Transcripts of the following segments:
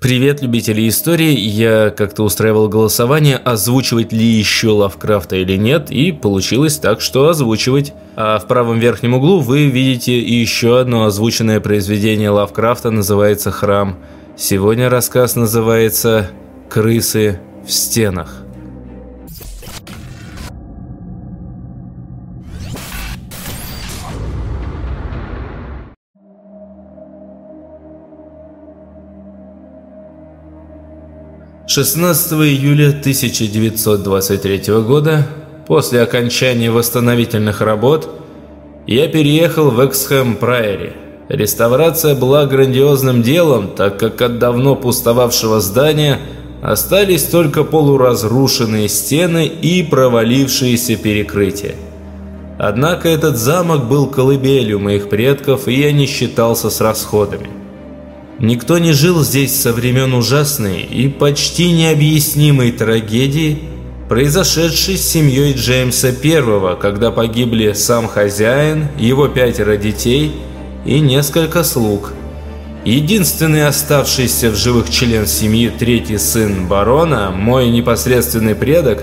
Привет, любители истории. Я как-то устраивал голосование, озвучивать ли еще Лавкрафта или нет, и получилось так, что озвучивать. А в правом верхнем углу вы видите еще одно озвученное произведение Лавкрафта, называется «Храм». Сегодня рассказ называется «Крысы в стенах». 16 июля 1923 года, после окончания восстановительных работ, я переехал в Эксхэм-Прайери. Реставрация была грандиозным делом, так как от давно пустовавшего здания остались только полуразрушенные стены и провалившиеся перекрытия. Однако этот замок был колыбелью моих предков, и я не считался с расходами. Никто не жил здесь со времен ужасной и почти необъяснимой трагедии, произошедшей с семьей Джеймса I, когда погибли сам хозяин, его пятеро детей и несколько слуг. Единственный оставшийся в живых член семьи третий сын барона, мой непосредственный предок,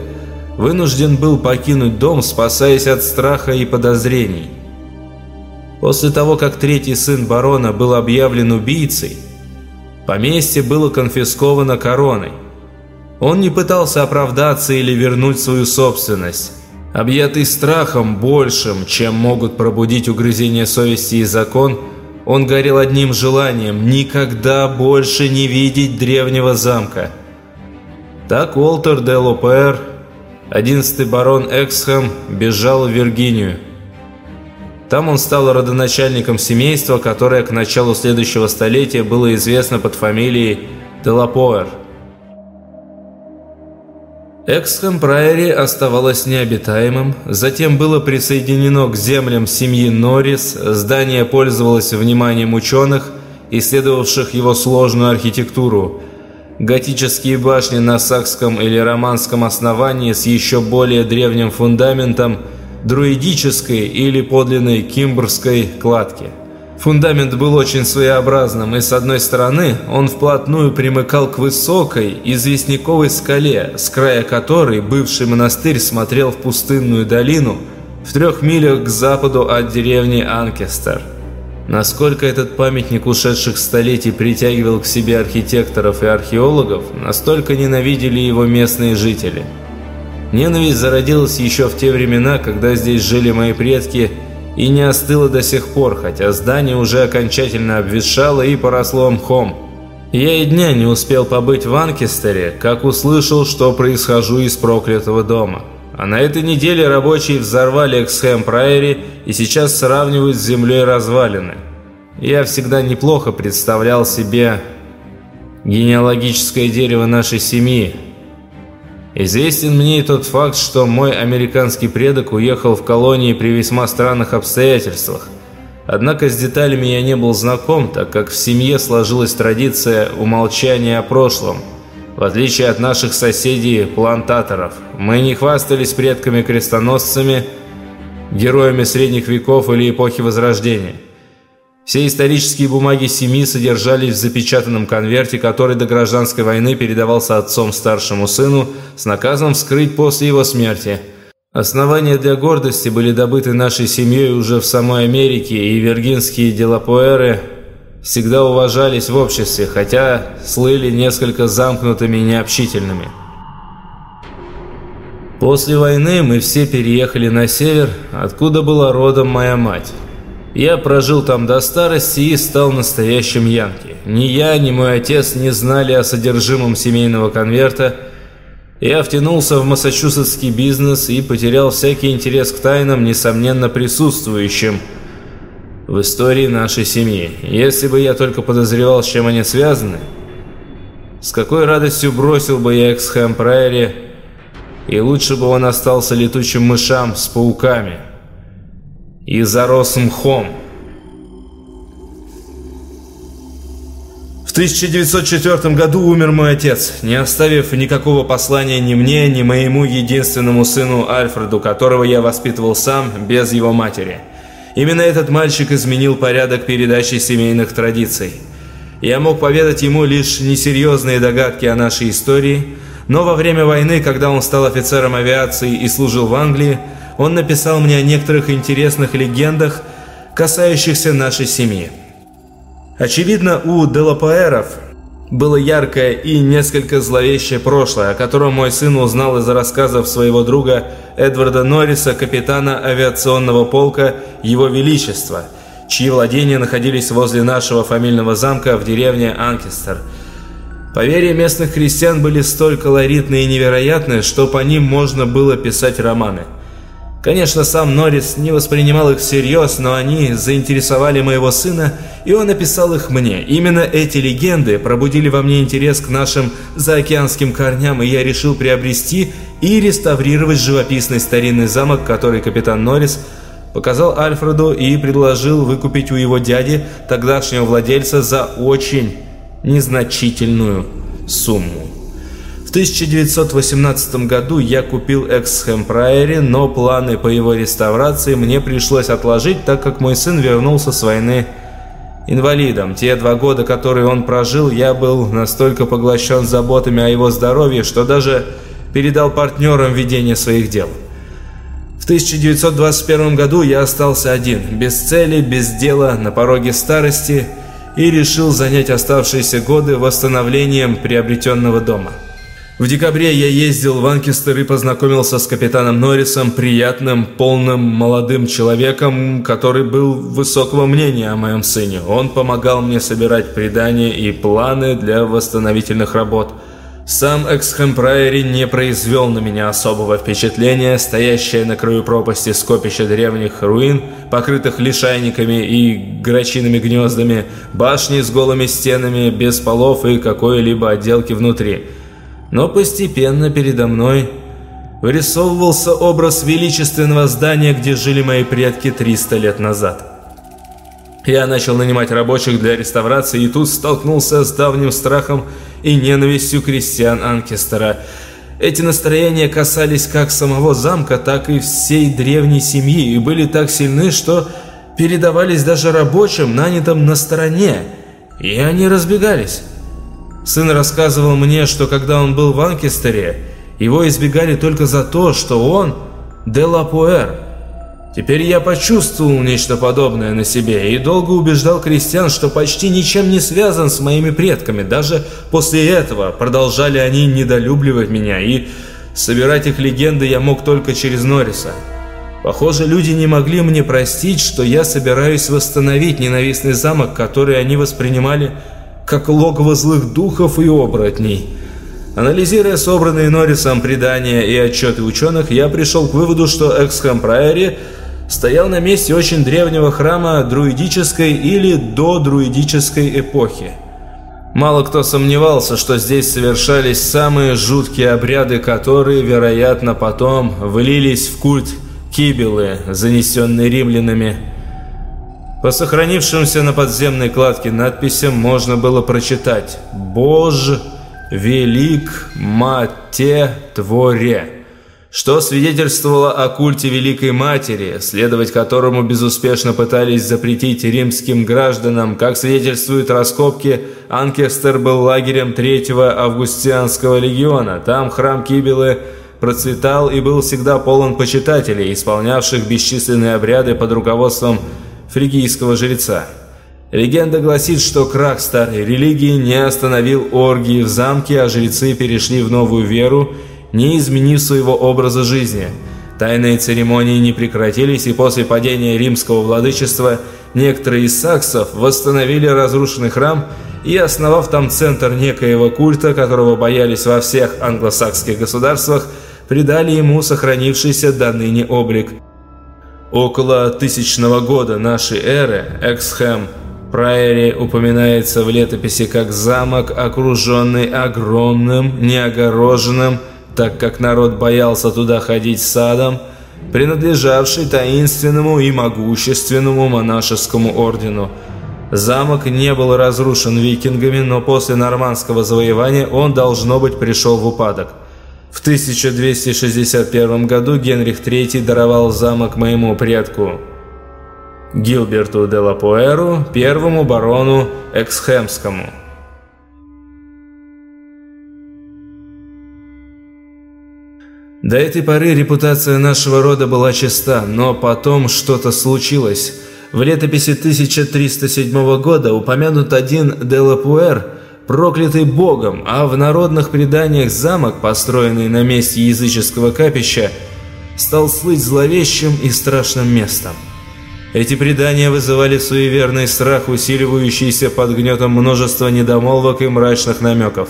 вынужден был покинуть дом, спасаясь от страха и подозрений. После того, как третий сын барона был объявлен убийцей, поместье было конфисковано короной. Он не пытался оправдаться или вернуть свою собственность. Объятый страхом большим, чем могут пробудить угрызение совести и закон, он горел одним желанием – никогда больше не видеть древнего замка. Так Уолтер де Лопер, одиннадцатый барон Эксхэм, бежал в Виргинию. Там он стал родоначальником семейства, которое к началу следующего столетия было известно под фамилией Делапоэр. Эксхэм Прайори оставалось необитаемым, затем было присоединено к землям семьи Норрис, здание пользовалось вниманием ученых, исследовавших его сложную архитектуру. Готические башни на сакском или романском основании с еще более древним фундаментом – друидической или подлинной кимбрской кладки. Фундамент был очень своеобразным, и с одной стороны он вплотную примыкал к высокой известняковой скале, с края которой бывший монастырь смотрел в пустынную долину в трех милях к западу от деревни Анкестер. Насколько этот памятник ушедших столетий притягивал к себе архитекторов и археологов, настолько ненавидели его местные жители – Ненависть зародилась еще в те времена, когда здесь жили мои предки, и не остыла до сих пор, хотя здание уже окончательно обветшало и поросло мхом. Я и дня не успел побыть в Анкестере, как услышал, что происхожу из проклятого дома. А на этой неделе рабочие взорвали Эксхэм Прайери и сейчас сравнивают с землей развалины. Я всегда неплохо представлял себе генеалогическое дерево нашей семьи, Известен мне и тот факт, что мой американский предок уехал в колонии при весьма странных обстоятельствах. Однако с деталями я не был знаком, так как в семье сложилась традиция умолчания о прошлом. В отличие от наших соседей-плантаторов, мы не хвастались предками-крестоносцами, героями средних веков или эпохи Возрождения. Все исторические бумаги семьи содержались в запечатанном конверте, который до гражданской войны передавался отцом старшему сыну с наказом вскрыть после его смерти. Основания для гордости были добыты нашей семьей уже в самой Америке, и виргинские делапуэры всегда уважались в обществе, хотя слыли несколько замкнутыми и необщительными. После войны мы все переехали на север, откуда была родом моя мать. Я прожил там до старости и стал настоящим янки. Ни я, ни мой отец не знали о содержимом семейного конверта. Я втянулся в массачусетский бизнес и потерял всякий интерес к тайнам, несомненно присутствующим в истории нашей семьи. Если бы я только подозревал, с чем они связаны, с какой радостью бросил бы я Эксхэм Прайери, и лучше бы он остался летучим мышам с пауками и зарос мхом. В 1904 году умер мой отец, не оставив никакого послания ни мне, ни моему единственному сыну Альфреду, которого я воспитывал сам, без его матери. Именно этот мальчик изменил порядок передачи семейных традиций. Я мог поведать ему лишь несерьезные догадки о нашей истории, но во время войны, когда он стал офицером авиации и служил в Англии, он написал мне о некоторых интересных легендах, касающихся нашей семьи. Очевидно, у Делапаэров было яркое и несколько зловещее прошлое, о котором мой сын узнал из рассказов своего друга Эдварда Норриса, капитана авиационного полка Его Величества, чьи владения находились возле нашего фамильного замка в деревне Анкестер. Поверья местных крестьян были столь колоритные и невероятные, что по ним можно было писать романы – Конечно, сам Норрис не воспринимал их всерьез, но они заинтересовали моего сына, и он написал их мне. Именно эти легенды пробудили во мне интерес к нашим заокеанским корням, и я решил приобрести и реставрировать живописный старинный замок, который капитан Норрис показал Альфреду и предложил выкупить у его дяди, тогдашнего владельца, за очень незначительную сумму. 1918 году я купил Эксхэм Прайори, но планы по его реставрации мне пришлось отложить, так как мой сын вернулся с войны инвалидом. Те два года, которые он прожил, я был настолько поглощен заботами о его здоровье, что даже передал партнерам ведение своих дел. В 1921 году я остался один, без цели, без дела, на пороге старости и решил занять оставшиеся годы восстановлением приобретенного дома. В декабре я ездил в Анкестер и познакомился с капитаном Норрисом, приятным, полным, молодым человеком, который был высокого мнения о моем сыне. Он помогал мне собирать предания и планы для восстановительных работ. Сам Эксхэм Прайори не произвел на меня особого впечатления, стоящее на краю пропасти скопище древних руин, покрытых лишайниками и грачиными гнездами, башни с голыми стенами, без полов и какой-либо отделки внутри – но постепенно передо мной вырисовывался образ величественного здания, где жили мои предки 300 лет назад. Я начал нанимать рабочих для реставрации и тут столкнулся с давним страхом и ненавистью крестьян Анкестера. Эти настроения касались как самого замка, так и всей древней семьи и были так сильны, что передавались даже рабочим, нанятым на стороне, и они разбегались. Сын рассказывал мне, что когда он был в Анкестере, его избегали только за то, что он Делапуэр. Теперь я почувствовал нечто подобное на себе и долго убеждал крестьян, что почти ничем не связан с моими предками. Даже после этого продолжали они недолюбливать меня, и собирать их легенды я мог только через Норриса. Похоже, люди не могли мне простить, что я собираюсь восстановить ненавистный замок, который они воспринимали как логово злых духов и оборотней. Анализируя собранные Норрисом предания и отчеты ученых, я пришел к выводу, что Эксхэм Прайори стоял на месте очень древнего храма друидической или додруидической эпохи. Мало кто сомневался, что здесь совершались самые жуткие обряды, которые, вероятно, потом влились в культ Кибелы, занесенный римлянами по сохранившимся на подземной кладке надписям можно было прочитать «Бож велик мате творе», что свидетельствовало о культе Великой Матери, следовать которому безуспешно пытались запретить римским гражданам. Как свидетельствуют раскопки, Анкестер был лагерем третьего августианского легиона. Там храм Кибелы процветал и был всегда полон почитателей, исполнявших бесчисленные обряды под руководством фригийского жреца. Легенда гласит, что крах старой религии не остановил оргии в замке, а жрецы перешли в новую веру, не изменив своего образа жизни. Тайные церемонии не прекратились, и после падения римского владычества некоторые из саксов восстановили разрушенный храм и, основав там центр некоего культа, которого боялись во всех англосакских государствах, придали ему сохранившийся до ныне облик – Около тысячного года нашей эры Эксхэм Прайери упоминается в летописи как замок, окруженный огромным, неогороженным, так как народ боялся туда ходить садом, принадлежавший таинственному и могущественному монашескому ордену. Замок не был разрушен викингами, но после нормандского завоевания он, должно быть, пришел в упадок – в 1261 году Генрих III даровал замок моему предку Гилберту де Лапуэру, первому барону Эксхемскому. До этой поры репутация нашего рода была чиста, но потом что-то случилось. В летописи 1307 года упомянут один Делапуэр, проклятый богом, а в народных преданиях замок, построенный на месте языческого капища, стал слыть зловещим и страшным местом. Эти предания вызывали суеверный страх, усиливающийся под гнетом множества недомолвок и мрачных намеков.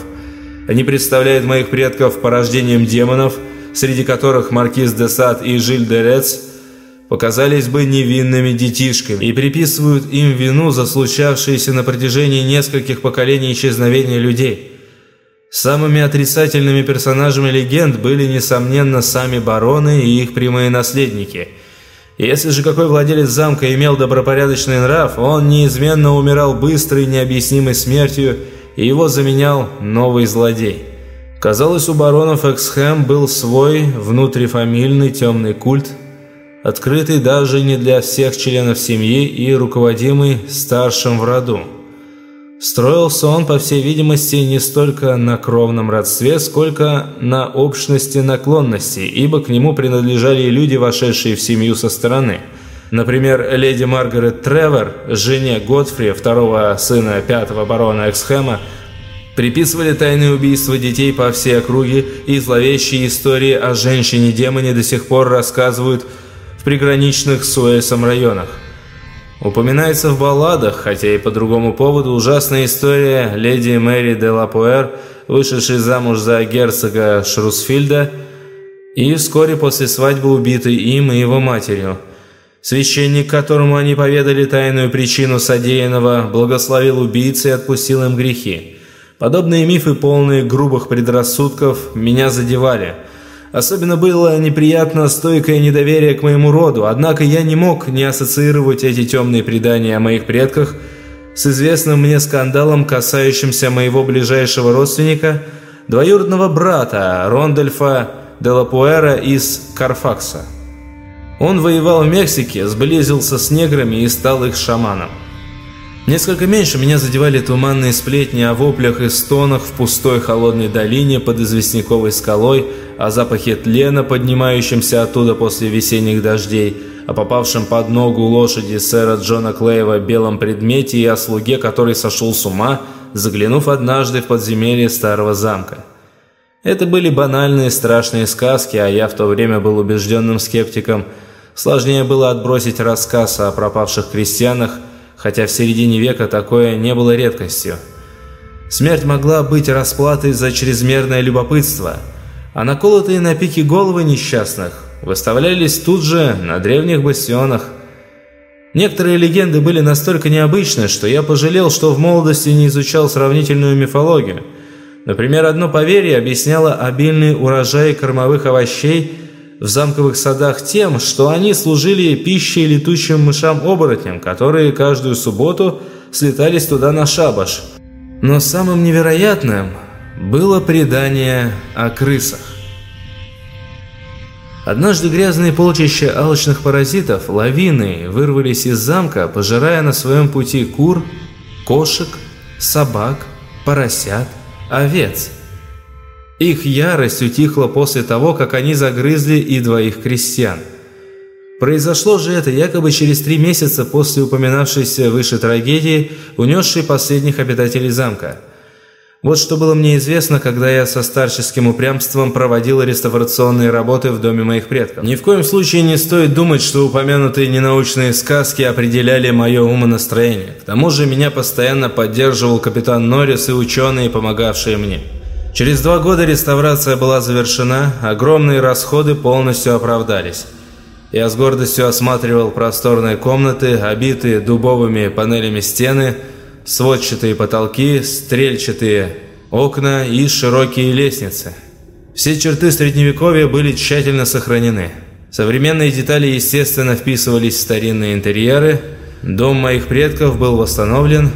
Они представляют моих предков порождением демонов – среди которых маркиз де Сад и Жиль де Рец, показались бы невинными детишками и приписывают им вину за случавшееся на протяжении нескольких поколений исчезновения людей. Самыми отрицательными персонажами легенд были, несомненно, сами бароны и их прямые наследники. Если же какой владелец замка имел добропорядочный нрав, он неизменно умирал быстрой необъяснимой смертью, и его заменял новый злодей. Казалось, у баронов Эксхэм был свой внутрифамильный темный культ, открытый даже не для всех членов семьи и руководимый старшим в роду. Строился он, по всей видимости, не столько на кровном родстве, сколько на общности наклонности, ибо к нему принадлежали и люди, вошедшие в семью со стороны. Например, леди Маргарет Тревор, жене Годфри, второго сына пятого барона Эксхэма, Приписывали тайные убийства детей по всей округе, и зловещие истории о женщине-демоне до сих пор рассказывают приграничных с Уэльсом районах. Упоминается в балладах, хотя и по другому поводу, ужасная история леди Мэри де Лапуэр, вышедшей замуж за герцога Шрусфильда, и вскоре после свадьбы убитой им и его матерью. Священник, которому они поведали тайную причину содеянного, благословил убийцы и отпустил им грехи. Подобные мифы, полные грубых предрассудков, меня задевали. Особенно было неприятно стойкое недоверие к моему роду, однако я не мог не ассоциировать эти темные предания о моих предках с известным мне скандалом, касающимся моего ближайшего родственника, двоюродного брата Рондольфа де Лапуэра из Карфакса. Он воевал в Мексике, сблизился с неграми и стал их шаманом. Несколько меньше меня задевали туманные сплетни о воплях и стонах в пустой холодной долине под известняковой скалой, о запахе тлена, поднимающемся оттуда после весенних дождей, о попавшем под ногу лошади сэра Джона Клейва белом предмете и о слуге, который сошел с ума, заглянув однажды в подземелье старого замка. Это были банальные страшные сказки, а я в то время был убежденным скептиком. Сложнее было отбросить рассказ о пропавших крестьянах – хотя в середине века такое не было редкостью. Смерть могла быть расплатой за чрезмерное любопытство, а наколотые на пике головы несчастных выставлялись тут же на древних бастионах. Некоторые легенды были настолько необычны, что я пожалел, что в молодости не изучал сравнительную мифологию. Например, одно поверье объясняло обильный урожай кормовых овощей в замковых садах тем, что они служили пищей летучим мышам-оборотням, которые каждую субботу слетались туда на шабаш. Но самым невероятным было предание о крысах. Однажды грязные полчища алчных паразитов лавины вырвались из замка, пожирая на своем пути кур, кошек, собак, поросят, овец – их ярость утихла после того, как они загрызли и двоих крестьян. Произошло же это якобы через три месяца после упоминавшейся выше трагедии, унесшей последних обитателей замка. Вот что было мне известно, когда я со старческим упрямством проводил реставрационные работы в доме моих предков. Ни в коем случае не стоит думать, что упомянутые ненаучные сказки определяли мое умонастроение. К тому же меня постоянно поддерживал капитан Норрис и ученые, помогавшие мне. Через два года реставрация была завершена, огромные расходы полностью оправдались. Я с гордостью осматривал просторные комнаты, обитые дубовыми панелями стены, сводчатые потолки, стрельчатые окна и широкие лестницы. Все черты средневековья были тщательно сохранены. Современные детали, естественно, вписывались в старинные интерьеры. Дом моих предков был восстановлен,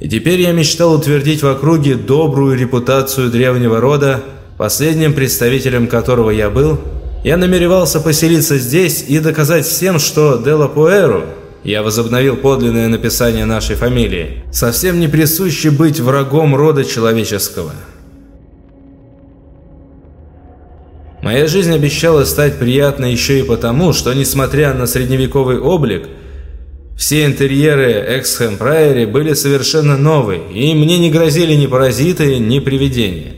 и теперь я мечтал утвердить в округе добрую репутацию древнего рода, последним представителем которого я был. Я намеревался поселиться здесь и доказать всем, что Делла Пуэру Я возобновил подлинное написание нашей фамилии. Совсем не присуще быть врагом рода человеческого. Моя жизнь обещала стать приятной еще и потому, что, несмотря на средневековый облик, все интерьеры Эксхэм Прайери были совершенно новые, и мне не грозили ни паразиты, ни привидения.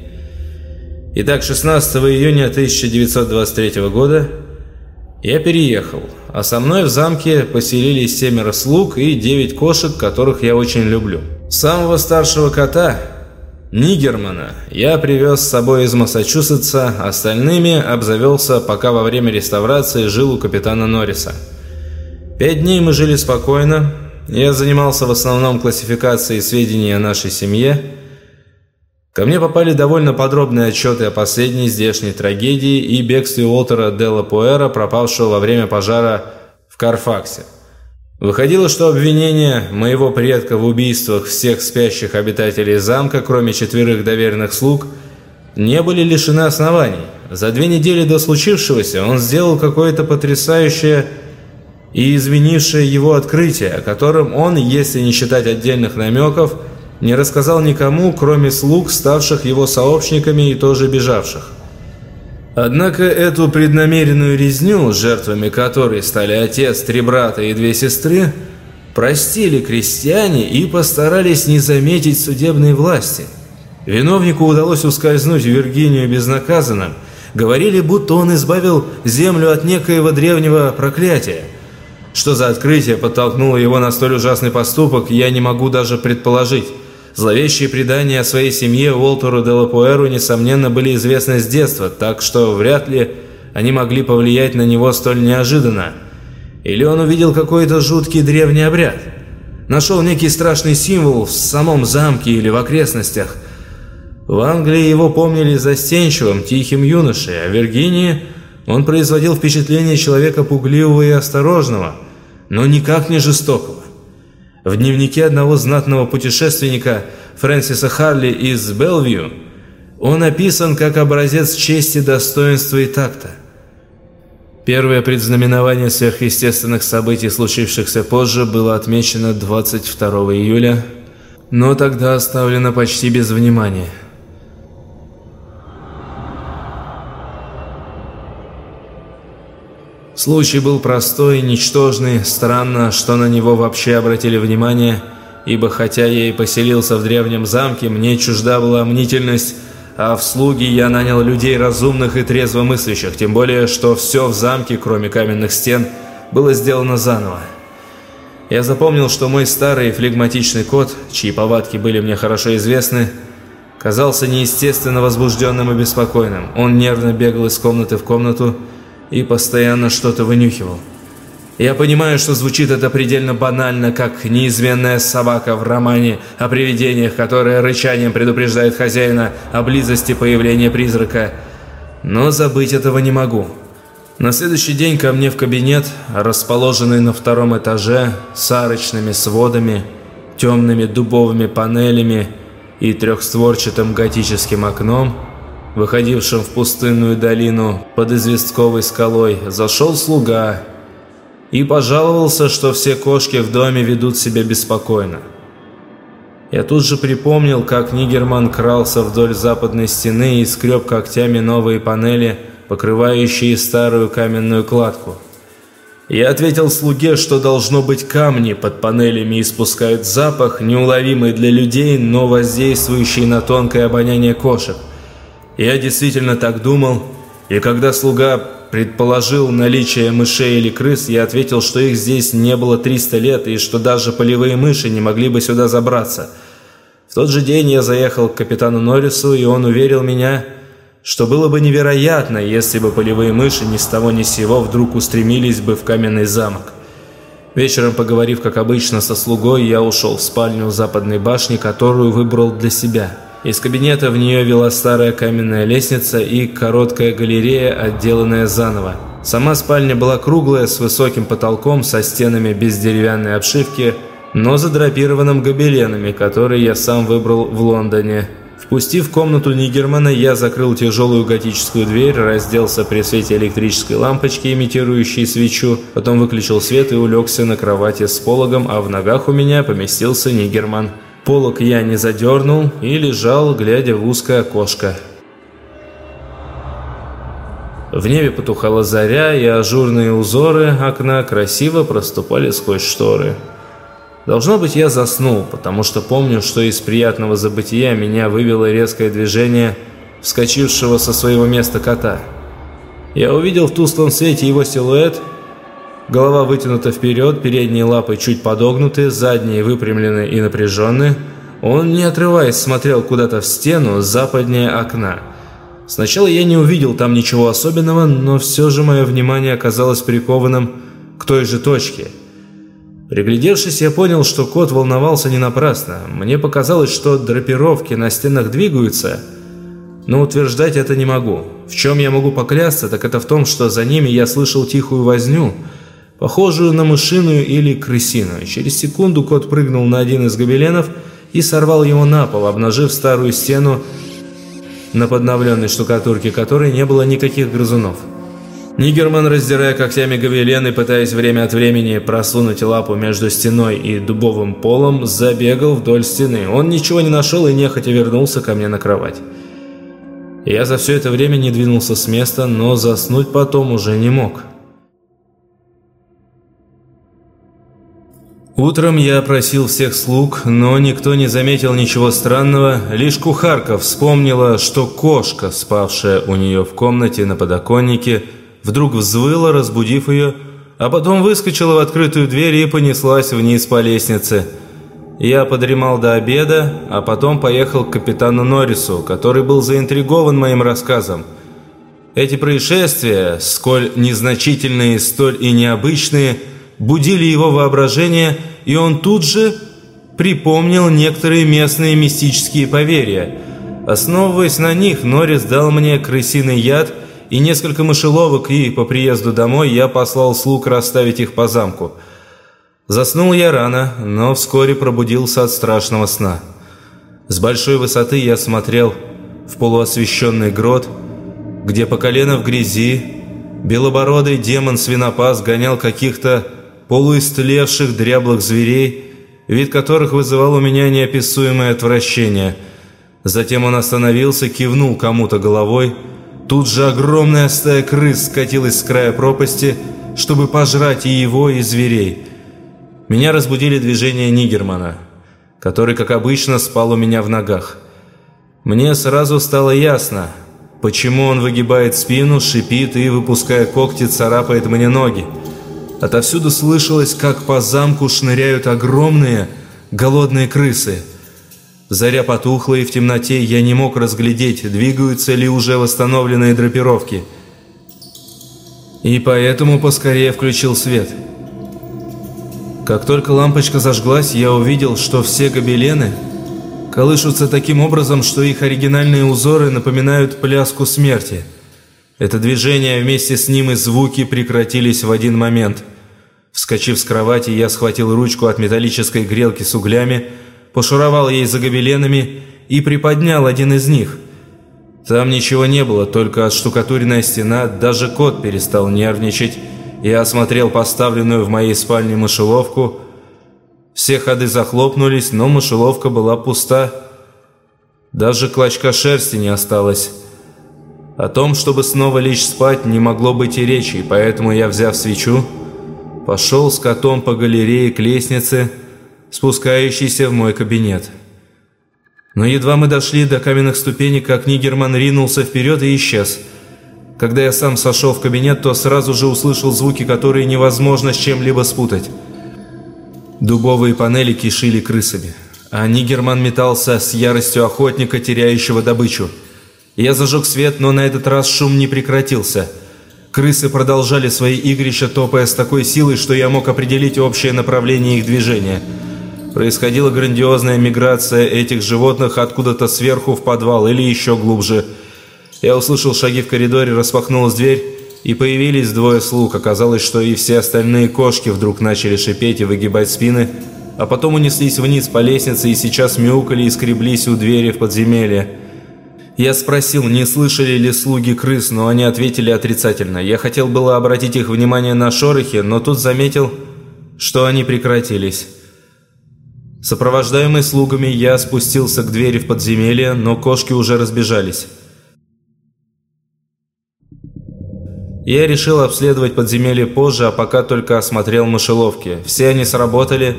Итак, 16 июня 1923 года я переехал, а со мной в замке поселились семеро слуг и девять кошек, которых я очень люблю. Самого старшего кота, Нигермана, я привез с собой из Массачусетса, остальными обзавелся, пока во время реставрации жил у капитана Норриса. Пять дней мы жили спокойно. Я занимался в основном классификацией сведений о нашей семье. Ко мне попали довольно подробные отчеты о последней здешней трагедии и бегстве Уолтера Делла Пуэра, пропавшего во время пожара в Карфаксе. Выходило, что обвинения моего предка в убийствах всех спящих обитателей замка, кроме четверых доверенных слуг, не были лишены оснований. За две недели до случившегося он сделал какое-то потрясающее и извинившее его открытие, о котором он, если не считать отдельных намеков, не рассказал никому, кроме слуг, ставших его сообщниками и тоже бежавших. Однако эту преднамеренную резню, жертвами которой стали отец, три брата и две сестры, простили крестьяне и постарались не заметить судебной власти. Виновнику удалось ускользнуть в Виргинию безнаказанным. Говорили, будто он избавил землю от некоего древнего проклятия – что за открытие подтолкнуло его на столь ужасный поступок, я не могу даже предположить. Зловещие предания о своей семье Уолтеру де Лапуэру, несомненно, были известны с детства, так что вряд ли они могли повлиять на него столь неожиданно. Или он увидел какой-то жуткий древний обряд. Нашел некий страшный символ в самом замке или в окрестностях. В Англии его помнили застенчивым, тихим юношей, а в Виргинии – он производил впечатление человека пугливого и осторожного, но никак не жестокого. В дневнике одного знатного путешественника Фрэнсиса Харли из Белвью он описан как образец чести, достоинства и такта. Первое предзнаменование сверхъестественных событий, случившихся позже, было отмечено 22 июля, но тогда оставлено почти без внимания – Случай был простой и ничтожный, странно, что на него вообще обратили внимание, ибо хотя я и поселился в древнем замке, мне чужда была мнительность, а в слуги я нанял людей разумных и трезвомыслящих, тем более, что все в замке, кроме каменных стен, было сделано заново. Я запомнил, что мой старый флегматичный кот, чьи повадки были мне хорошо известны, казался неестественно возбужденным и беспокойным. Он нервно бегал из комнаты в комнату, и постоянно что-то вынюхивал. Я понимаю, что звучит это предельно банально, как неизменная собака в романе о привидениях, которая рычанием предупреждает хозяина о близости появления призрака. Но забыть этого не могу. На следующий день ко мне в кабинет, расположенный на втором этаже, с арочными сводами, темными дубовыми панелями и трехстворчатым готическим окном, выходившим в пустынную долину под известковой скалой, зашел слуга и пожаловался, что все кошки в доме ведут себя беспокойно. Я тут же припомнил, как Нигерман крался вдоль западной стены и скреб когтями новые панели, покрывающие старую каменную кладку. Я ответил слуге, что должно быть камни под панелями испускают запах, неуловимый для людей, но воздействующий на тонкое обоняние кошек. Я действительно так думал, и когда слуга предположил наличие мышей или крыс, я ответил, что их здесь не было 300 лет, и что даже полевые мыши не могли бы сюда забраться. В тот же день я заехал к капитану Норрису, и он уверил меня, что было бы невероятно, если бы полевые мыши ни с того ни с сего вдруг устремились бы в каменный замок. Вечером, поговорив, как обычно, со слугой, я ушел в спальню западной башни, которую выбрал для себя – из кабинета в нее вела старая каменная лестница и короткая галерея, отделанная заново. Сама спальня была круглая, с высоким потолком, со стенами без деревянной обшивки, но задрапированным гобеленами, которые я сам выбрал в Лондоне Впустив комнату Нигермана, я закрыл тяжелую готическую дверь, разделся при свете электрической лампочки, имитирующей свечу, потом выключил свет и улегся на кровати с пологом, а в ногах у меня поместился Нигерман. Полог я не задернул и лежал, глядя в узкое окошко. В небе потухала заря, и ажурные узоры окна красиво проступали сквозь шторы. Должно быть, я заснул, потому что помню, что из приятного забытия меня вывело резкое движение вскочившего со своего места кота. Я увидел в тусклом свете его силуэт, голова вытянута вперед, передние лапы чуть подогнуты, задние выпрямлены и напряжены. Он, не отрываясь, смотрел куда-то в стену западнее окна. Сначала я не увидел там ничего особенного, но все же мое внимание оказалось прикованным к той же точке – Приглядевшись, я понял, что кот волновался не напрасно. Мне показалось, что драпировки на стенах двигаются, но утверждать это не могу. В чем я могу поклясться, так это в том, что за ними я слышал тихую возню, похожую на мышиную или крысиную. Через секунду кот прыгнул на один из гобеленов и сорвал его на пол, обнажив старую стену на подновленной штукатурке, которой не было никаких грызунов. Нигерман, раздирая когтями гобелен и пытаясь время от времени просунуть лапу между стеной и дубовым полом, забегал вдоль стены. Он ничего не нашел и нехотя вернулся ко мне на кровать. Я за все это время не двинулся с места, но заснуть потом уже не мог. Утром я опросил всех слуг, но никто не заметил ничего странного. Лишь кухарка вспомнила, что кошка, спавшая у нее в комнате на подоконнике, вдруг взвыла, разбудив ее, а потом выскочила в открытую дверь и понеслась вниз по лестнице. Я подремал до обеда, а потом поехал к капитану Норрису, который был заинтригован моим рассказом. Эти происшествия, сколь незначительные, столь и необычные, будили его воображение, и он тут же припомнил некоторые местные мистические поверья. Основываясь на них, Норрис дал мне крысиный яд – и несколько мышеловок, и по приезду домой я послал слуг расставить их по замку. Заснул я рано, но вскоре пробудился от страшного сна. С большой высоты я смотрел в полуосвещенный грот, где по колено в грязи белобородый демон-свинопас гонял каких-то полуистлевших дряблых зверей, вид которых вызывал у меня неописуемое отвращение. Затем он остановился, кивнул кому-то головой, Тут же огромная стая крыс скатилась с края пропасти, чтобы пожрать и его, и зверей. Меня разбудили движения Нигермана, который, как обычно, спал у меня в ногах. Мне сразу стало ясно, почему он выгибает спину, шипит и, выпуская когти, царапает мне ноги. Отовсюду слышалось, как по замку шныряют огромные голодные крысы – Заря потухла, и в темноте я не мог разглядеть, двигаются ли уже восстановленные драпировки. И поэтому поскорее включил свет. Как только лампочка зажглась, я увидел, что все гобелены колышутся таким образом, что их оригинальные узоры напоминают пляску смерти. Это движение вместе с ним и звуки прекратились в один момент. Вскочив с кровати, я схватил ручку от металлической грелки с углями, пошуровал ей за гобеленами и приподнял один из них. Там ничего не было, только отштукатуренная стена, даже кот перестал нервничать. Я осмотрел поставленную в моей спальне мышеловку. Все ходы захлопнулись, но мышеловка была пуста. Даже клочка шерсти не осталось. О том, чтобы снова лечь спать, не могло быть и речи, поэтому я, взяв свечу, пошел с котом по галерее к лестнице, спускающийся в мой кабинет. Но едва мы дошли до каменных ступенек, как Нигерман ринулся вперед и исчез. Когда я сам сошел в кабинет, то сразу же услышал звуки, которые невозможно с чем-либо спутать. Дубовые панели кишили крысами, а Нигерман метался с яростью охотника, теряющего добычу. Я зажег свет, но на этот раз шум не прекратился. Крысы продолжали свои игрища, топая с такой силой, что я мог определить общее направление их движения – Происходила грандиозная миграция этих животных откуда-то сверху в подвал или еще глубже. Я услышал шаги в коридоре, распахнулась дверь, и появились двое слуг. Оказалось, что и все остальные кошки вдруг начали шипеть и выгибать спины, а потом унеслись вниз по лестнице и сейчас мяукали и скреблись у двери в подземелье. Я спросил, не слышали ли слуги крыс, но они ответили отрицательно. Я хотел было обратить их внимание на шорохи, но тут заметил, что они прекратились. Сопровождаемый слугами, я спустился к двери в подземелье, но кошки уже разбежались. Я решил обследовать подземелье позже, а пока только осмотрел мышеловки. Все они сработали,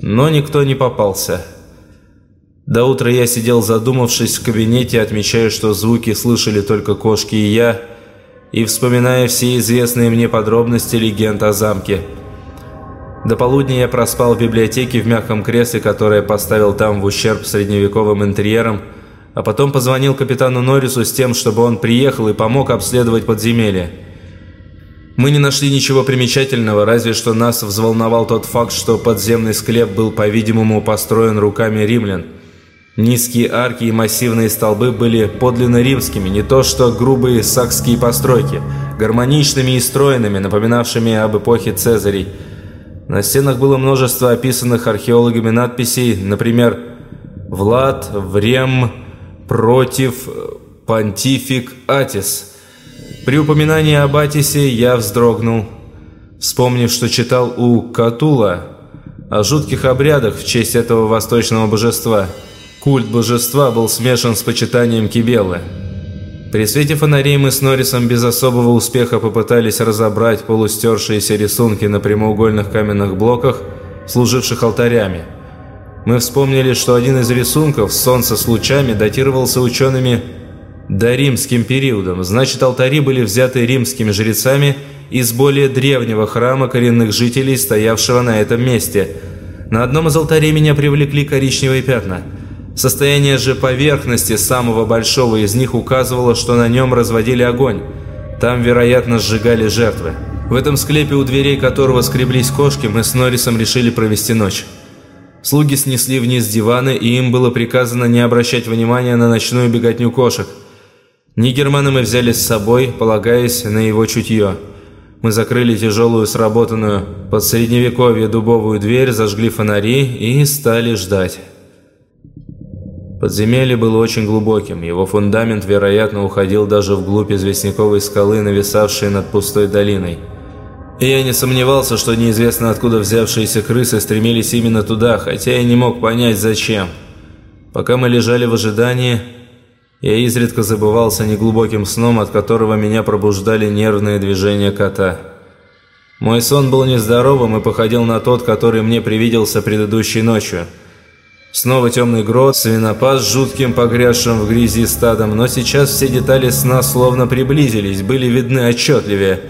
но никто не попался. До утра я сидел задумавшись в кабинете, отмечая, что звуки слышали только кошки и я, и вспоминая все известные мне подробности легенд о замке. До полудня я проспал в библиотеке в мягком кресле, которое поставил там в ущерб средневековым интерьерам, а потом позвонил капитану Норрису с тем, чтобы он приехал и помог обследовать подземелье. Мы не нашли ничего примечательного, разве что нас взволновал тот факт, что подземный склеп был, по-видимому, построен руками римлян – Низкие арки и массивные столбы были подлинно римскими, не то что грубые сакские постройки, гармоничными и стройными, напоминавшими об эпохе Цезарей. На стенах было множество описанных археологами надписей, например, «Влад», «Врем», «Против», «Понтифик», «Атис». При упоминании об Атисе я вздрогнул, вспомнив, что читал у Катула о жутких обрядах в честь этого восточного божества – Культ божества был смешан с почитанием Кибелы. При свете фонарей мы с Норрисом без особого успеха попытались разобрать полустершиеся рисунки на прямоугольных каменных блоках, служивших алтарями. Мы вспомнили, что один из рисунков «Солнце с лучами» датировался учеными до римским периодом, значит алтари были взяты римскими жрецами из более древнего храма коренных жителей, стоявшего на этом месте. На одном из алтарей меня привлекли коричневые пятна – Состояние же поверхности самого большого из них указывало, что на нем разводили огонь. Там, вероятно, сжигали жертвы. В этом склепе, у дверей которого скреблись кошки, мы с Норрисом решили провести ночь. Слуги снесли вниз диваны, и им было приказано не обращать внимания на ночную беготню кошек. Нигермана мы взяли с собой, полагаясь на его чутье. Мы закрыли тяжелую сработанную под средневековье дубовую дверь, зажгли фонари и стали ждать. Подземелье было очень глубоким, его фундамент, вероятно, уходил даже вглубь известняковой скалы, нависавшей над пустой долиной. И я не сомневался, что неизвестно откуда взявшиеся крысы стремились именно туда, хотя я не мог понять, зачем. Пока мы лежали в ожидании, я изредка забывался неглубоким сном, от которого меня пробуждали нервные движения кота. Мой сон был нездоровым и походил на тот, который мне привиделся предыдущей ночью – Снова темный грот, свинопас с жутким погрязшим в грязи стадом, но сейчас все детали сна словно приблизились, были видны отчетливее.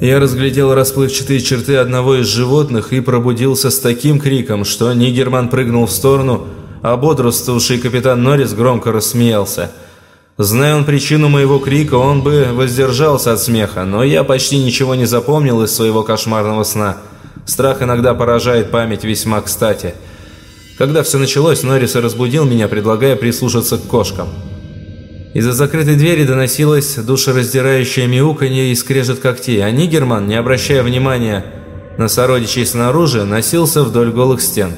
Я разглядел расплывчатые черты одного из животных и пробудился с таким криком, что Нигерман прыгнул в сторону, а бодрствовавший капитан Норрис громко рассмеялся. Зная он причину моего крика, он бы воздержался от смеха, но я почти ничего не запомнил из своего кошмарного сна. Страх иногда поражает память весьма кстати – когда все началось, Норрис разбудил меня, предлагая прислушаться к кошкам. Из-за закрытой двери доносилось душераздирающее мяуканье и скрежет когтей, а Нигерман, не обращая внимания на сородичей снаружи, носился вдоль голых стен.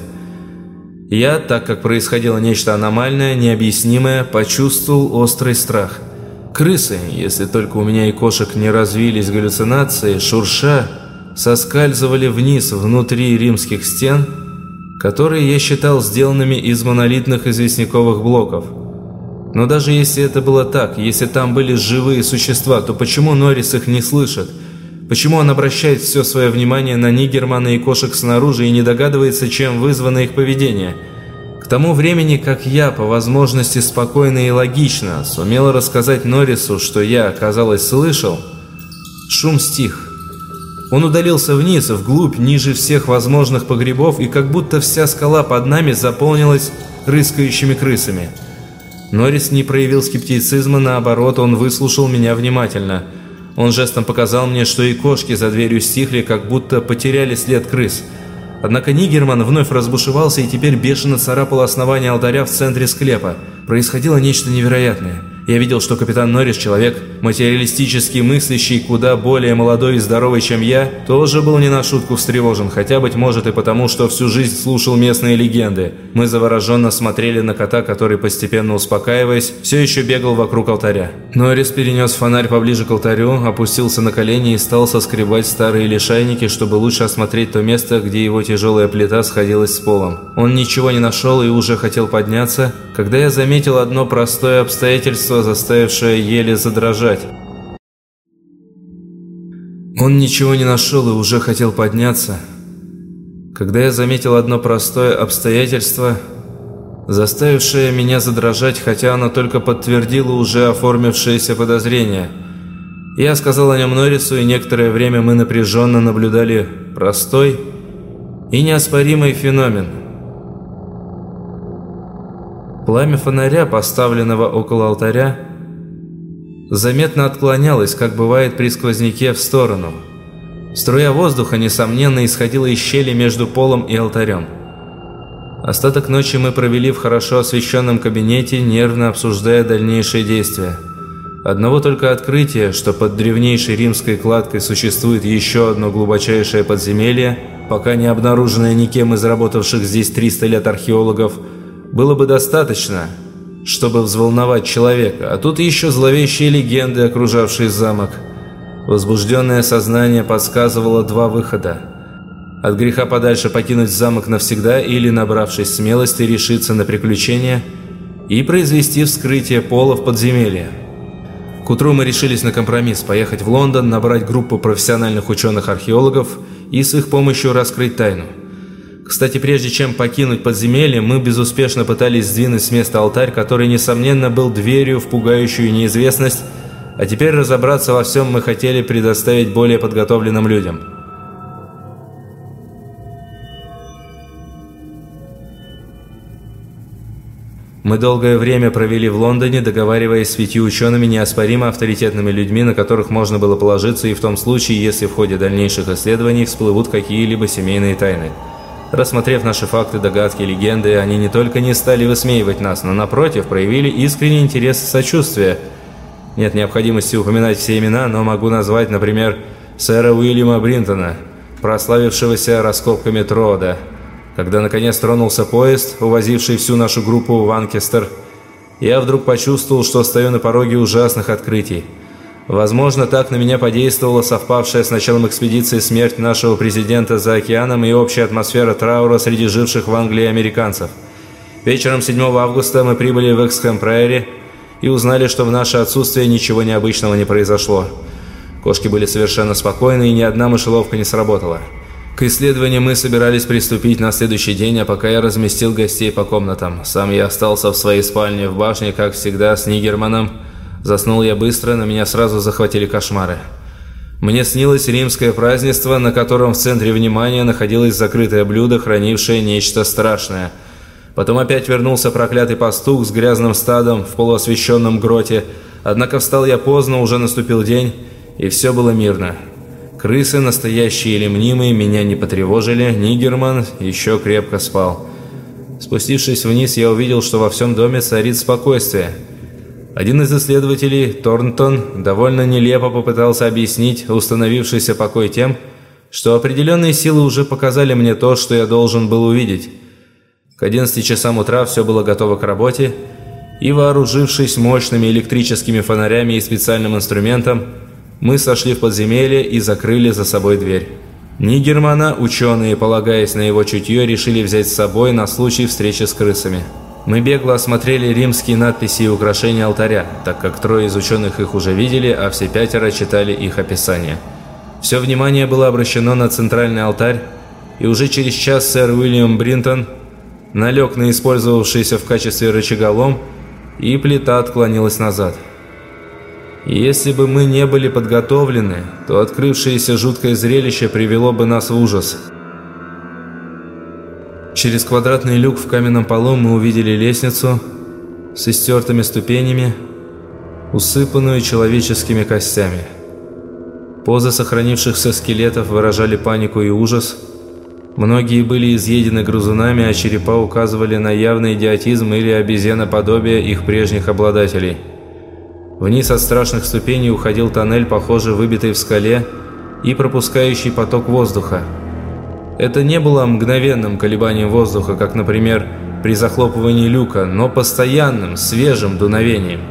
Я, так как происходило нечто аномальное, необъяснимое, почувствовал острый страх. Крысы, если только у меня и кошек не развились галлюцинации, шурша, соскальзывали вниз внутри римских стен – которые я считал сделанными из монолитных известняковых блоков. Но даже если это было так, если там были живые существа, то почему Норрис их не слышит? Почему он обращает все свое внимание на Нигермана и кошек снаружи и не догадывается, чем вызвано их поведение? К тому времени, как я, по возможности спокойно и логично, сумел рассказать Норрису, что я, казалось, слышал, шум стих. Он удалился вниз, вглубь, ниже всех возможных погребов, и как будто вся скала под нами заполнилась рыскающими крысами. Норрис не проявил скептицизма, наоборот, он выслушал меня внимательно. Он жестом показал мне, что и кошки за дверью стихли, как будто потеряли след крыс. Однако Нигерман вновь разбушевался и теперь бешено царапал основание алтаря в центре склепа. Происходило нечто невероятное. Я видел, что капитан Норрис, человек материалистически мыслящий, куда более молодой и здоровый, чем я, тоже был не на шутку встревожен, хотя, быть может, и потому, что всю жизнь слушал местные легенды. Мы завороженно смотрели на кота, который, постепенно успокаиваясь, все еще бегал вокруг алтаря. Норрис перенес фонарь поближе к алтарю, опустился на колени и стал соскребать старые лишайники, чтобы лучше осмотреть то место, где его тяжелая плита сходилась с полом. Он ничего не нашел и уже хотел подняться, когда я заметил одно простое обстоятельство, чувство, заставившее еле задрожать. Он ничего не нашел и уже хотел подняться, когда я заметил одно простое обстоятельство, заставившее меня задрожать, хотя оно только подтвердило уже оформившееся подозрение. Я сказал о нем Норрису, и некоторое время мы напряженно наблюдали простой и неоспоримый феномен – Пламя фонаря, поставленного около алтаря, заметно отклонялось, как бывает при сквозняке, в сторону. Струя воздуха, несомненно, исходила из щели между полом и алтарем. Остаток ночи мы провели в хорошо освещенном кабинете, нервно обсуждая дальнейшие действия. Одного только открытия, что под древнейшей римской кладкой существует еще одно глубочайшее подземелье, пока не обнаруженное никем из работавших здесь 300 лет археологов – было бы достаточно, чтобы взволновать человека, а тут еще зловещие легенды, окружавшие замок. Возбужденное сознание подсказывало два выхода. От греха подальше покинуть замок навсегда или, набравшись смелости, решиться на приключения и произвести вскрытие пола в подземелье. К утру мы решились на компромисс – поехать в Лондон, набрать группу профессиональных ученых-археологов и с их помощью раскрыть тайну. Кстати, прежде чем покинуть подземелье, мы безуспешно пытались сдвинуть с места алтарь, который, несомненно, был дверью в пугающую неизвестность, а теперь разобраться во всем мы хотели предоставить более подготовленным людям. Мы долгое время провели в Лондоне, договариваясь с пятью учеными, неоспоримо авторитетными людьми, на которых можно было положиться и в том случае, если в ходе дальнейших исследований всплывут какие-либо семейные тайны. Рассмотрев наши факты, догадки, легенды, они не только не стали высмеивать нас, но напротив, проявили искренний интерес и сочувствие. Нет необходимости упоминать все имена, но могу назвать, например, сэра Уильяма Бринтона, прославившегося раскопками Трода. Когда наконец тронулся поезд, увозивший всю нашу группу в Анкестер, я вдруг почувствовал, что стою на пороге ужасных открытий. Возможно, так на меня подействовала совпавшая с началом экспедиции смерть нашего президента за океаном и общая атмосфера траура среди живших в Англии американцев. Вечером 7 августа мы прибыли в Эксхэм-Прайори и узнали, что в наше отсутствие ничего необычного не произошло. Кошки были совершенно спокойны, и ни одна мышеловка не сработала. К исследованию мы собирались приступить на следующий день, а пока я разместил гостей по комнатам. Сам я остался в своей спальне в башне, как всегда, с Нигерманом, Заснул я быстро, на меня сразу захватили кошмары. Мне снилось римское празднество, на котором в центре внимания находилось закрытое блюдо, хранившее нечто страшное. Потом опять вернулся проклятый пастух с грязным стадом в полуосвещенном гроте. Однако встал я поздно, уже наступил день, и все было мирно. Крысы, настоящие или мнимые, меня не потревожили, Нигерман еще крепко спал. Спустившись вниз, я увидел, что во всем доме царит спокойствие – один из исследователей, Торнтон, довольно нелепо попытался объяснить установившийся покой тем, что определенные силы уже показали мне то, что я должен был увидеть. К 11 часам утра все было готово к работе, и вооружившись мощными электрическими фонарями и специальным инструментом, мы сошли в подземелье и закрыли за собой дверь. Нигермана, ученые, полагаясь на его чутье, решили взять с собой на случай встречи с крысами. Мы бегло осмотрели римские надписи и украшения алтаря, так как трое из ученых их уже видели, а все пятеро читали их описание. Все внимание было обращено на центральный алтарь, и уже через час сэр Уильям Бринтон налег на использовавшийся в качестве рычага лом, и плита отклонилась назад. Если бы мы не были подготовлены, то открывшееся жуткое зрелище привело бы нас в ужас – Через квадратный люк в каменном полу мы увидели лестницу с истертыми ступенями, усыпанную человеческими костями. Позы сохранившихся скелетов выражали панику и ужас. Многие были изъедены грызунами, а черепа указывали на явный идиотизм или обезьяноподобие их прежних обладателей. Вниз от страшных ступеней уходил тоннель, похожий выбитый в скале и пропускающий поток воздуха. Это не было мгновенным колебанием воздуха, как, например, при захлопывании люка, но постоянным, свежим дуновением.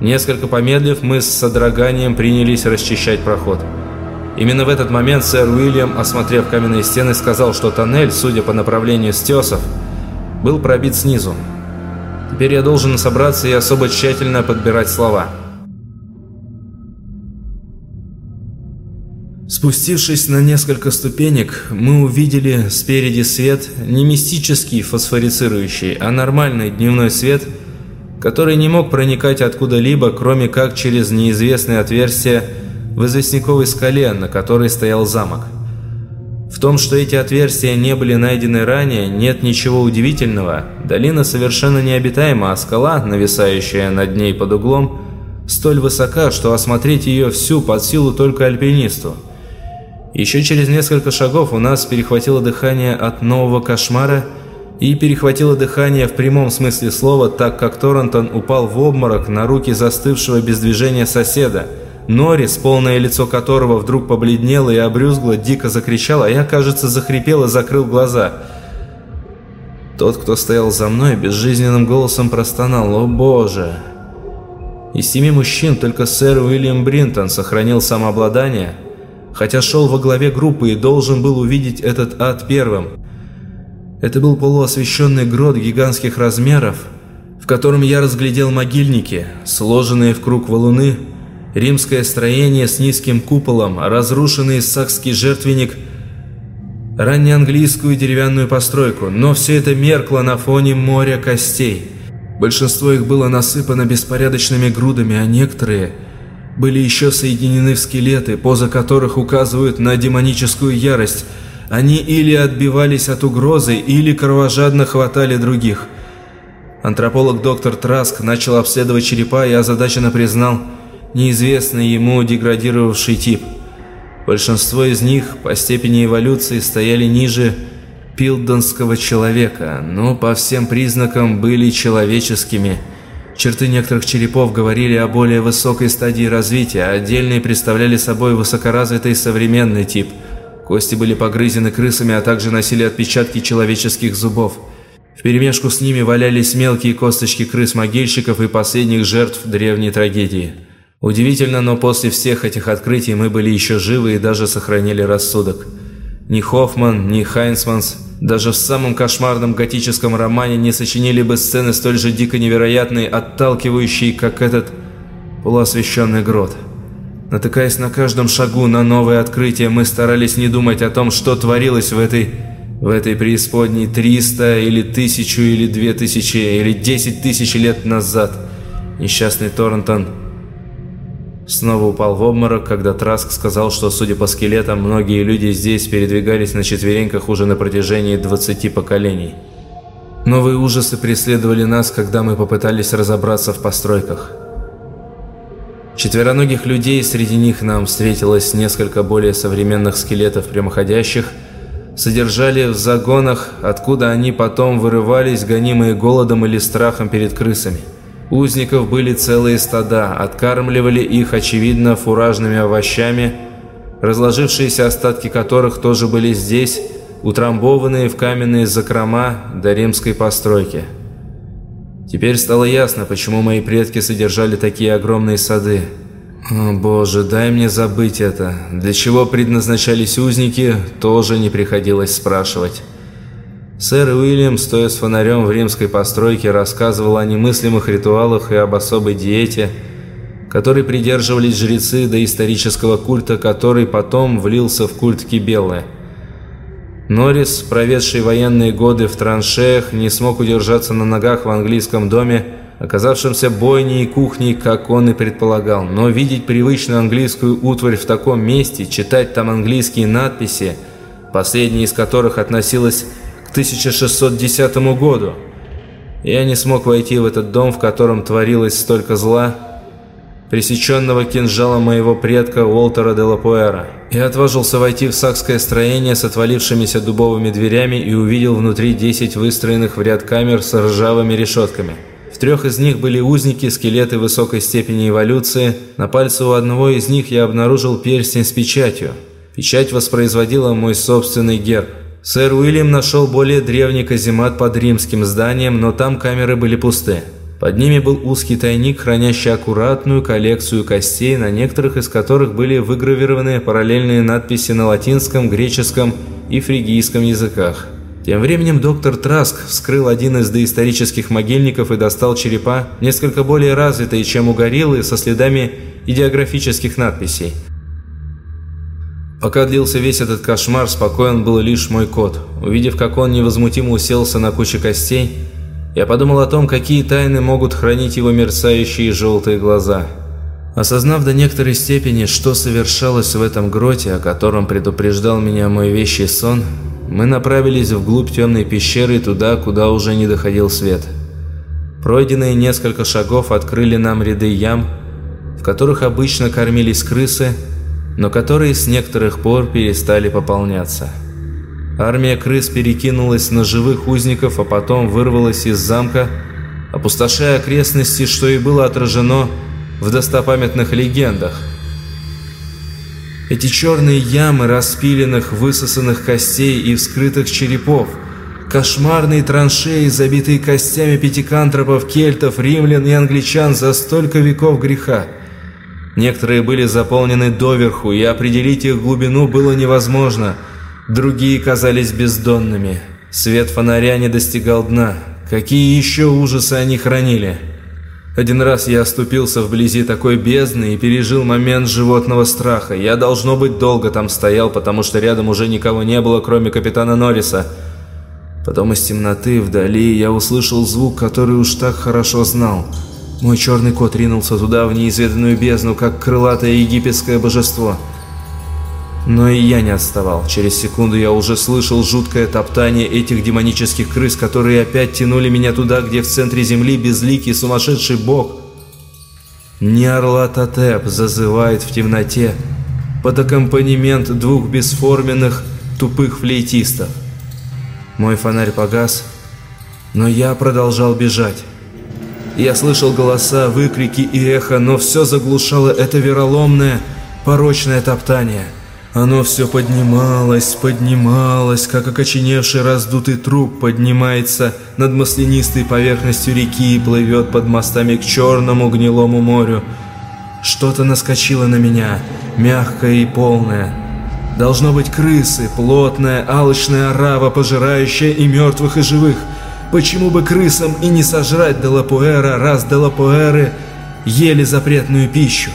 Несколько помедлив, мы с содроганием принялись расчищать проход. Именно в этот момент сэр Уильям, осмотрев каменные стены, сказал, что тоннель, судя по направлению стесов, был пробит снизу. Теперь я должен собраться и особо тщательно подбирать слова. Спустившись на несколько ступенек, мы увидели спереди свет, не мистический фосфорицирующий, а нормальный дневной свет, который не мог проникать откуда-либо, кроме как через неизвестное отверстие в известняковой скале, на которой стоял замок. В том, что эти отверстия не были найдены ранее, нет ничего удивительного. Долина совершенно необитаема, а скала, нависающая над ней под углом, столь высока, что осмотреть ее всю под силу только альпинисту. Еще через несколько шагов у нас перехватило дыхание от нового кошмара и перехватило дыхание в прямом смысле слова, так как Торрентон упал в обморок на руки застывшего без движения соседа – Норрис, полное лицо которого вдруг побледнело и обрюзгло, дико закричал, а я, кажется, захрипел и закрыл глаза. Тот, кто стоял за мной, безжизненным голосом простонал «О боже!». Из семи мужчин только сэр Уильям Бринтон сохранил самообладание, хотя шел во главе группы и должен был увидеть этот ад первым. Это был полуосвещенный грот гигантских размеров, в котором я разглядел могильники, сложенные в круг валуны, римское строение с низким куполом, разрушенный сакский жертвенник, раннеанглийскую деревянную постройку, но все это меркло на фоне моря костей. Большинство их было насыпано беспорядочными грудами, а некоторые были еще соединены в скелеты, поза которых указывают на демоническую ярость. Они или отбивались от угрозы, или кровожадно хватали других. Антрополог доктор Траск начал обследовать черепа и озадаченно признал – неизвестный ему деградировавший тип. Большинство из них по степени эволюции стояли ниже пилдонского человека, но по всем признакам были человеческими. Черты некоторых черепов говорили о более высокой стадии развития, а отдельные представляли собой высокоразвитый современный тип. Кости были погрызены крысами, а также носили отпечатки человеческих зубов. Вперемешку с ними валялись мелкие косточки крыс-могильщиков и последних жертв древней трагедии. Удивительно, но после всех этих открытий мы были еще живы и даже сохранили рассудок. Ни Хоффман, ни Хайсманс даже в самом кошмарном готическом романе не сочинили бы сцены столь же дико невероятные, отталкивающие, как этот полуосвещенный грот. Натыкаясь на каждом шагу на новое открытие, мы старались не думать о том, что творилось в этой в этой преисподней 300 или 1000 или 2000 или 10 тысяч лет назад. Несчастный Торнтон Снова упал в обморок, когда Траск сказал, что, судя по скелетам, многие люди здесь передвигались на четвереньках уже на протяжении 20 поколений. Новые ужасы преследовали нас, когда мы попытались разобраться в постройках. Четвероногих людей, среди них нам встретилось несколько более современных скелетов прямоходящих, содержали в загонах, откуда они потом вырывались, гонимые голодом или страхом перед крысами. Узников были целые стада, откармливали их, очевидно, фуражными овощами, разложившиеся остатки которых тоже были здесь, утрамбованные в каменные закрома до римской постройки. Теперь стало ясно, почему мои предки содержали такие огромные сады. О, боже, дай мне забыть это. Для чего предназначались узники, тоже не приходилось спрашивать. Сэр Уильям, стоя с фонарем в римской постройке, рассказывал о немыслимых ритуалах и об особой диете, которой придерживались жрецы доисторического культа, который потом влился в культ Кибеллы. Норрис, проведший военные годы в траншеях, не смог удержаться на ногах в английском доме, оказавшемся бойней и кухней, как он и предполагал. Но видеть привычную английскую утварь в таком месте, читать там английские надписи, последняя из которых относилась 1610 году. Я не смог войти в этот дом, в котором творилось столько зла, пресеченного кинжалом моего предка Уолтера де Лапуэра. Я отважился войти в сакское строение с отвалившимися дубовыми дверями и увидел внутри 10 выстроенных в ряд камер с ржавыми решетками. В трех из них были узники, скелеты высокой степени эволюции. На пальце у одного из них я обнаружил перстень с печатью. Печать воспроизводила мой собственный герб. Сэр Уильям нашел более древний каземат под римским зданием, но там камеры были пусты. Под ними был узкий тайник, хранящий аккуратную коллекцию костей, на некоторых из которых были выгравированы параллельные надписи на латинском, греческом и фригийском языках. Тем временем доктор Траск вскрыл один из доисторических могильников и достал черепа, несколько более развитые, чем у гориллы, со следами идеографических надписей. Пока длился весь этот кошмар, спокоен был лишь мой кот. Увидев, как он невозмутимо уселся на куче костей, я подумал о том, какие тайны могут хранить его мерцающие желтые глаза. Осознав до некоторой степени, что совершалось в этом гроте, о котором предупреждал меня мой вещий сон, мы направились вглубь темной пещеры, туда, куда уже не доходил свет. Пройденные несколько шагов открыли нам ряды ям, в которых обычно кормились крысы, но которые с некоторых пор перестали пополняться. Армия крыс перекинулась на живых узников, а потом вырвалась из замка, опустошая окрестности, что и было отражено в достопамятных легендах. Эти черные ямы распиленных, высосанных костей и вскрытых черепов, кошмарные траншеи, забитые костями пятикантропов, кельтов, римлян и англичан за столько веков греха – Некоторые были заполнены доверху, и определить их глубину было невозможно. Другие казались бездонными. Свет фонаря не достигал дна. Какие еще ужасы они хранили? Один раз я оступился вблизи такой бездны и пережил момент животного страха. Я, должно быть, долго там стоял, потому что рядом уже никого не было, кроме капитана Норриса. Потом из темноты вдали я услышал звук, который уж так хорошо знал – мой черный кот ринулся туда, в неизведанную бездну, как крылатое египетское божество. Но и я не отставал. Через секунду я уже слышал жуткое топтание этих демонических крыс, которые опять тянули меня туда, где в центре земли безликий сумасшедший бог. Нярлатотеп зазывает в темноте под аккомпанемент двух бесформенных тупых флейтистов. Мой фонарь погас, но я продолжал бежать. Я слышал голоса, выкрики и эхо, но все заглушало это вероломное, порочное топтание. Оно все поднималось, поднималось, как окоченевший раздутый труп поднимается над маслянистой поверхностью реки и плывет под мостами к черному гнилому морю. Что-то наскочило на меня, мягкое и полное. Должно быть крысы, плотная, алчная орава, пожирающая и мертвых, и живых – Почему бы крысам и не сожрать Делапуэра, раз Делапуэры ели запретную пищу?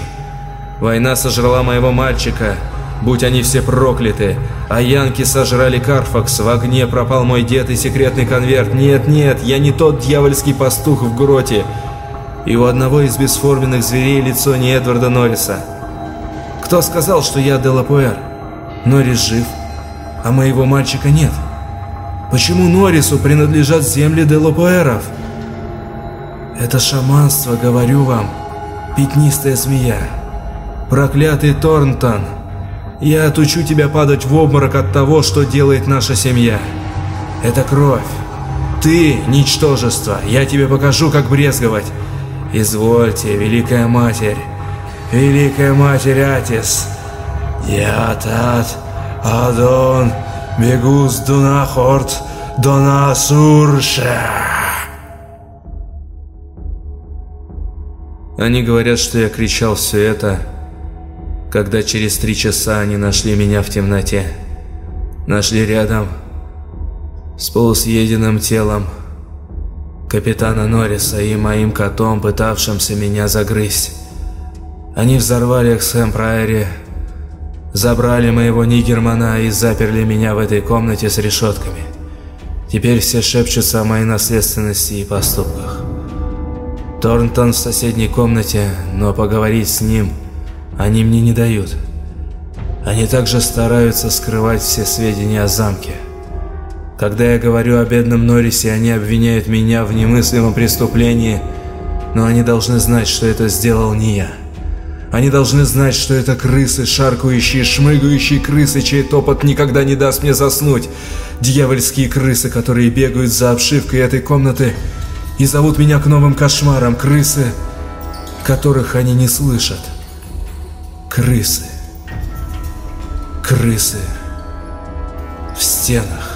Война сожрала моего мальчика, будь они все прокляты, а янки сожрали Карфакс, в огне пропал мой дед и секретный конверт. Нет, нет, я не тот дьявольский пастух в гроте. И у одного из бесформенных зверей лицо не Эдварда Норриса. Кто сказал, что я Делапуэр? Норрис жив, а моего мальчика нет. Почему Норрису принадлежат земли Делопуэров? Это шаманство, говорю вам, пятнистая змея. Проклятый Торнтон, я отучу тебя падать в обморок от того, что делает наша семья. Это кровь. Ты – ничтожество, я тебе покажу, как брезговать. Извольте, Великая Матерь, Великая Матерь Атис. Я тат, Адон, Бегус Дунахорт Донасурша. Они говорят, что я кричал все это, когда через три часа они нашли меня в темноте. Нашли рядом с полусъеденным телом капитана Норриса и моим котом, пытавшимся меня загрызть. Они взорвали Эксхэм Прайори, Забрали моего Нигермана и заперли меня в этой комнате с решетками. Теперь все шепчутся о моей наследственности и поступках. Торнтон в соседней комнате, но поговорить с ним они мне не дают. Они также стараются скрывать все сведения о замке. Когда я говорю о бедном Норрисе, они обвиняют меня в немыслимом преступлении, но они должны знать, что это сделал не я. Они должны знать, что это крысы, шаркающие, шмыгающие крысы, чей топот никогда не даст мне заснуть. Дьявольские крысы, которые бегают за обшивкой этой комнаты и зовут меня к новым кошмарам. Крысы, которых они не слышат. Крысы. Крысы. В стенах.